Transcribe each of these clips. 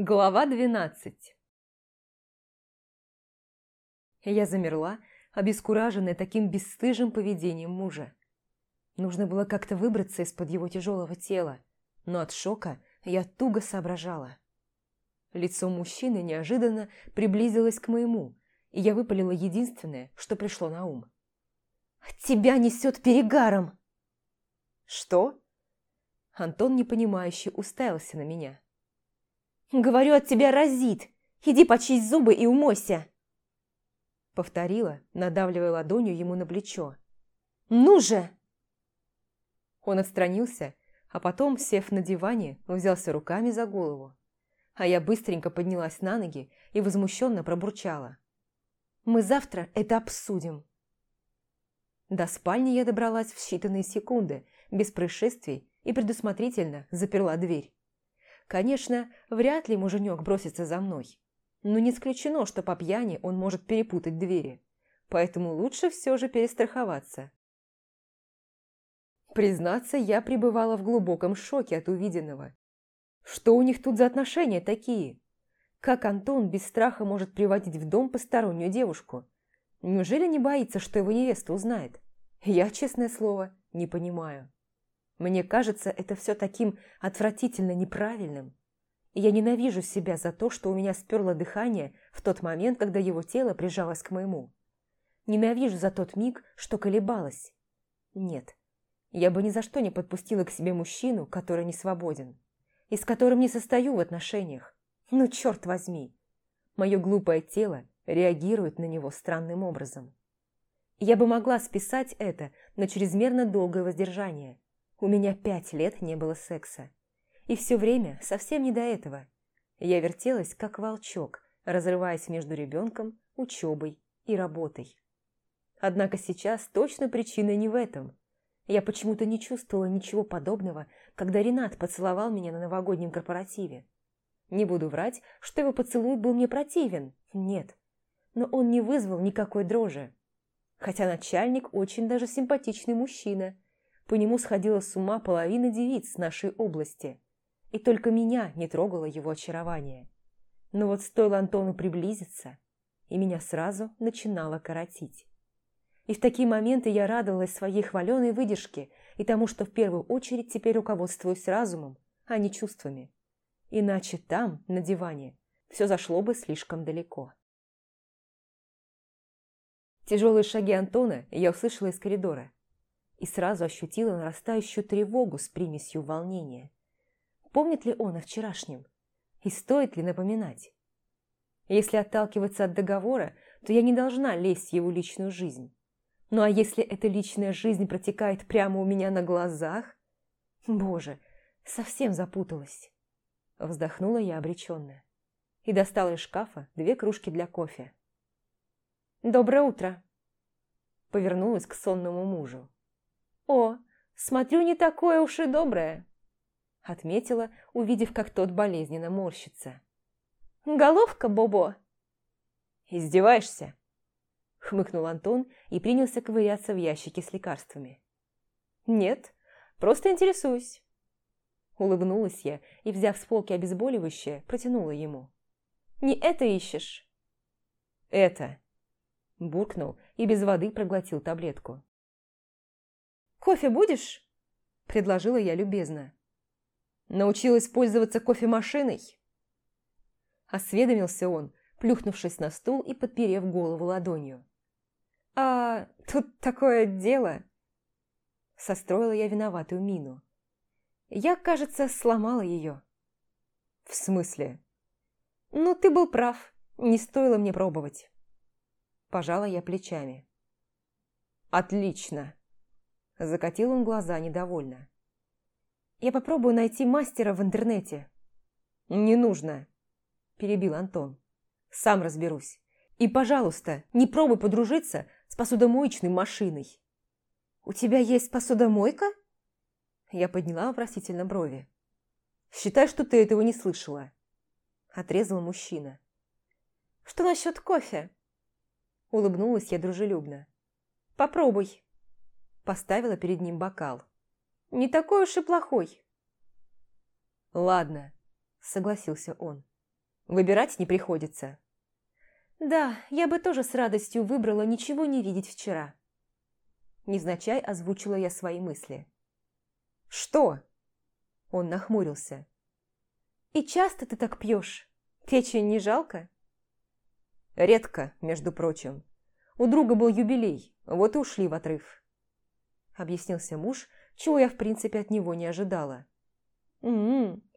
Глава двенадцать Я замерла, обескураженная таким бесстыжим поведением мужа. Нужно было как-то выбраться из-под его тяжелого тела, но от шока я туго соображала. Лицо мужчины неожиданно приблизилось к моему, и я выпалила единственное, что пришло на ум. «Тебя несет перегаром!» «Что?» Антон непонимающе уставился на меня. «Говорю, от тебя разит! Иди почисть зубы и умойся!» Повторила, надавливая ладонью ему на плечо. «Ну же!» Он отстранился, а потом, сев на диване, взялся руками за голову. А я быстренько поднялась на ноги и возмущенно пробурчала. «Мы завтра это обсудим!» До спальни я добралась в считанные секунды, без происшествий, и предусмотрительно заперла дверь. Конечно, вряд ли муженек бросится за мной. Но не исключено, что по пьяни он может перепутать двери. Поэтому лучше все же перестраховаться. Признаться, я пребывала в глубоком шоке от увиденного. Что у них тут за отношения такие? Как Антон без страха может приводить в дом постороннюю девушку? Неужели не боится, что его невеста узнает? Я, честное слово, не понимаю. Мне кажется, это все таким отвратительно неправильным. И я ненавижу себя за то, что у меня сперло дыхание в тот момент, когда его тело прижалось к моему. Ненавижу за тот миг, что колебалась. Нет, я бы ни за что не подпустила к себе мужчину, который не свободен. И с которым не состою в отношениях. Ну, черт возьми. Мое глупое тело реагирует на него странным образом. Я бы могла списать это на чрезмерно долгое воздержание – у меня пять лет не было секса. И все время совсем не до этого. Я вертелась, как волчок, разрываясь между ребенком, учебой и работой. Однако сейчас точно причина не в этом. Я почему-то не чувствовала ничего подобного, когда Ренат поцеловал меня на новогоднем корпоративе. Не буду врать, что его поцелуй был мне противен. Нет. Но он не вызвал никакой дрожи. Хотя начальник очень даже симпатичный мужчина – по нему сходила с ума половина девиц нашей области, и только меня не трогало его очарование. Но вот стоило Антону приблизиться, и меня сразу начинало коротить. И в такие моменты я радовалась своей хваленой выдержке и тому, что в первую очередь теперь руководствуюсь разумом, а не чувствами. Иначе там, на диване, все зашло бы слишком далеко. Тяжелые шаги Антона я услышала из коридора и сразу ощутила нарастающую тревогу с примесью волнения. Помнит ли он о вчерашнем? И стоит ли напоминать? Если отталкиваться от договора, то я не должна лезть в его личную жизнь. Ну а если эта личная жизнь протекает прямо у меня на глазах? Боже, совсем запуталась. Вздохнула я обреченно и достала из шкафа две кружки для кофе. «Доброе утро!» Повернулась к сонному мужу. «О, смотрю, не такое уж и доброе», — отметила, увидев, как тот болезненно морщится. «Головка, Бобо!» «Издеваешься?» — хмыкнул Антон и принялся ковыряться в ящике с лекарствами. «Нет, просто интересуюсь». Улыбнулась я и, взяв с полки обезболивающее, протянула ему. «Не это ищешь?» «Это!» Буркнул и без воды проглотил таблетку. «Кофе будешь?» – предложила я любезно. «Научилась пользоваться кофемашиной?» Осведомился он, плюхнувшись на стул и подперев голову ладонью. «А тут такое дело...» Состроила я виноватую мину. «Я, кажется, сломала ее». «В смысле?» «Ну, ты был прав. Не стоило мне пробовать». Пожала я плечами. «Отлично!» Закатил он глаза недовольно. «Я попробую найти мастера в интернете». «Не нужно», – перебил Антон. «Сам разберусь. И, пожалуйста, не пробуй подружиться с посудомоечной машиной». «У тебя есть посудомойка?» Я подняла вопросительно брови. «Считай, что ты этого не слышала», – отрезал мужчина. «Что насчет кофе?» Улыбнулась я дружелюбно. «Попробуй». Поставила перед ним бокал. «Не такой уж и плохой». «Ладно», — согласился он. Выбирать не приходится. Да, я бы тоже с радостью выбрала ничего не видеть вчера. Невзначай озвучила я свои мысли. «Что?» Он нахмурился. «И часто ты так пьешь? Печень не жалко?» «Редко, между прочим. У друга был юбилей, вот и ушли в отрыв». Объяснился муж, чего я в принципе от него не ожидала. «М-м,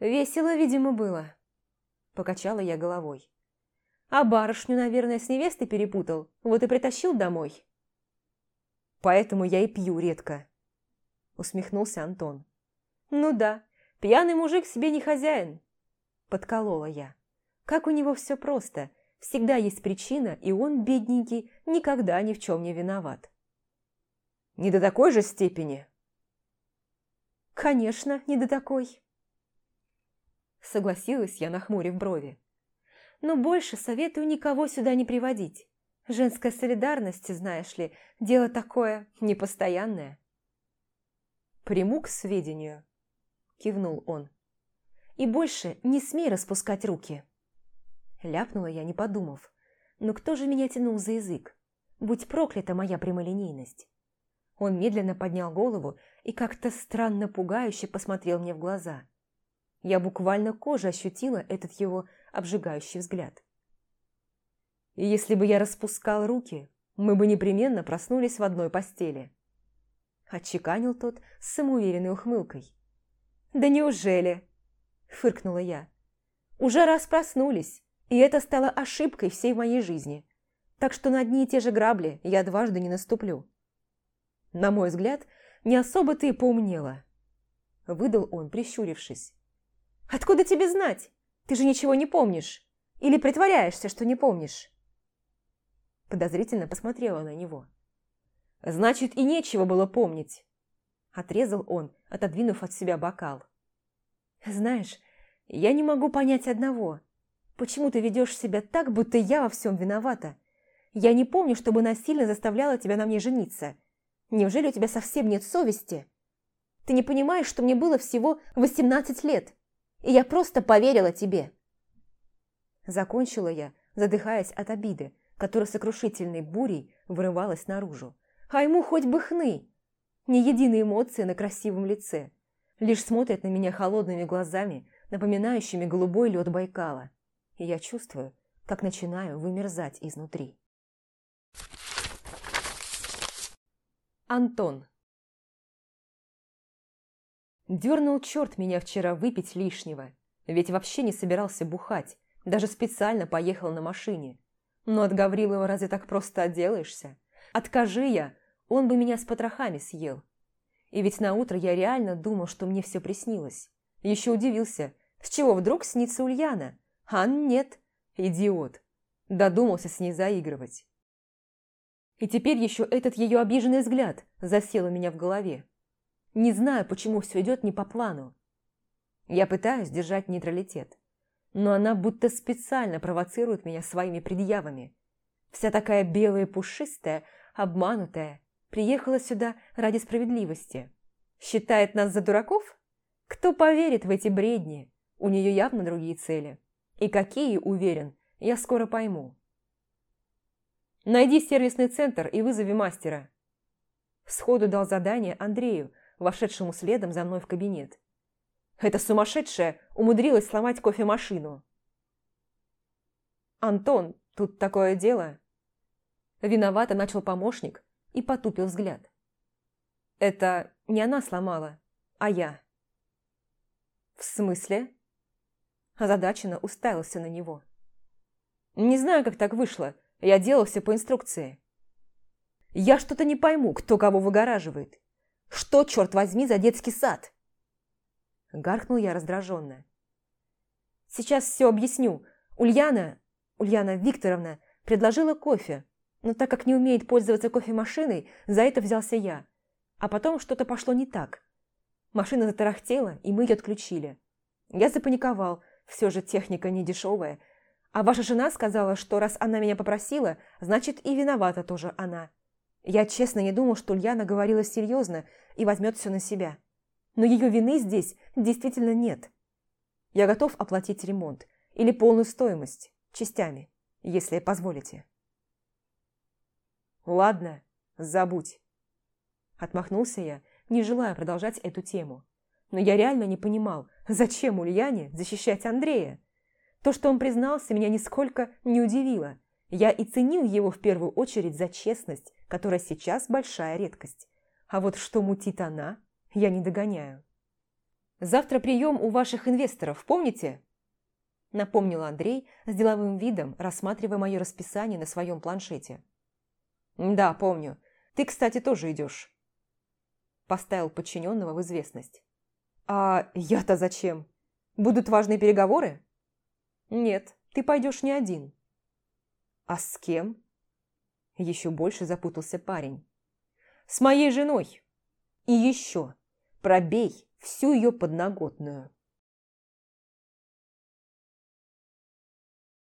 весело, видимо, было», – покачала я головой. «А барышню, наверное, с невестой перепутал, вот и притащил домой». «Поэтому я и пью редко», – усмехнулся Антон. «Ну да, пьяный мужик себе не хозяин», – подколола я. «Как у него все просто, всегда есть причина, и он, бедненький, никогда ни в чем не виноват». «Не до такой же степени?» «Конечно, не до такой», – согласилась я, нахмурив брови. «Но больше советую никого сюда не приводить. Женская солидарность, знаешь ли, дело такое непостоянное». «Приму к сведению», – кивнул он. «И больше не смей распускать руки». Ляпнула я, не подумав. «Но кто же меня тянул за язык? Будь проклята моя прямолинейность». Он медленно поднял голову и как-то странно пугающе посмотрел мне в глаза. Я буквально кожей ощутила этот его обжигающий взгляд. И если бы я распускал руки, мы бы непременно проснулись в одной постели. Отчеканил тот с самоуверенной ухмылкой. «Да неужели?» – фыркнула я. «Уже раз проснулись, и это стало ошибкой всей моей жизни. Так что на одни и те же грабли я дважды не наступлю». На мой взгляд, не особо ты и поумнела. Выдал он, прищурившись. «Откуда тебе знать? Ты же ничего не помнишь. Или притворяешься, что не помнишь?» Подозрительно посмотрела на него. Значит, и нечего было помнить. Отрезал он, отодвинув от себя бокал. Знаешь, я не могу понять одного. Почему ты ведешь себя так, будто я во всем виновата? Я не помню, чтобы насильно заставляла тебя на мне жениться. Неужели у тебя совсем нет совести? Ты не понимаешь, что мне было всего 18 лет, и я просто поверила тебе. Закончила я, задыхаясь от обиды, которая сокрушительной бурей вырывалась наружу. А ему хоть бы хны. Ни единой эмоции на красивом лице. Лишь смотрит на меня холодными глазами, напоминающими голубой лед Байкала. И я чувствую, как начинаю вымерзать изнутри. Антон Дернул черт меня вчера выпить лишнего, ведь вообще не собирался бухать, даже специально поехал на машине. Но от Гаврилова разве так просто отделаешься? Откажи я, он бы меня с потрохами съел. И ведь на утро я реально думал, что мне все приснилось. Еще удивился, с чего вдруг снится Ульяна? А нет, идиот. Додумался с ней заигрывать. И теперь еще этот ее обиженный взгляд засел у меня в голове. Не знаю, почему все идет не по плану. Я пытаюсь держать нейтралитет, но она будто специально провоцирует меня своими предъявами. Вся такая белая пушистая, обманутая, приехала сюда ради справедливости. Считает нас за дураков? Кто поверит в эти бредни? У нее явно другие цели. И какие, уверен, я скоро пойму. Найди сервисный центр и вызови мастера. Сходу дал задание Андрею, вошедшему следом за мной в кабинет. Эта сумасшедшая умудрилась сломать кофемашину. «Антон, тут такое дело...» Виновато начал помощник и потупил взгляд. «Это не она сломала, а я». «В смысле?» Озадаченно уставился на него. «Не знаю, как так вышло. Я делал все по инструкции». «Я что-то не пойму, кто кого выгораживает. Что, черт возьми, за детский сад?» Гаркнул я раздраженно. «Сейчас все объясню. Ульяна, Ульяна Викторовна, предложила кофе, но так как не умеет пользоваться кофемашиной, за это взялся я. А потом что-то пошло не так. Машина затарахтела, и мы ее отключили. Я запаниковал, все же техника не дешевая. А ваша жена сказала, что раз она меня попросила, значит и виновата тоже она. Я честно не думал, что Ульяна говорила серьезно и возьмет все на себя. Но ее вины здесь действительно нет. Я готов оплатить ремонт, Или полную стоимость, частями, если позволите. Ладно, забудь. Отмахнулся я, не желая продолжать эту тему. Но я реально не понимал, зачем Ульяне защищать Андрея. То, что он признался, меня нисколько не удивило. Я и ценил его в первую очередь за честность, которая сейчас большая редкость. А вот что мутит она, я не догоняю. «Завтра прием у ваших инвесторов, помните?» Напомнил Андрей с деловым видом, рассматривая мое расписание на своем планшете. «Да, помню. Ты, кстати, тоже идешь». Поставил подчиненного в известность. «А я-то зачем? Будут важные переговоры?» «Нет, ты пойдешь не один». «А с кем?» Еще больше запутался парень. «С моей женой. И еще, пробей всю ее подноготную».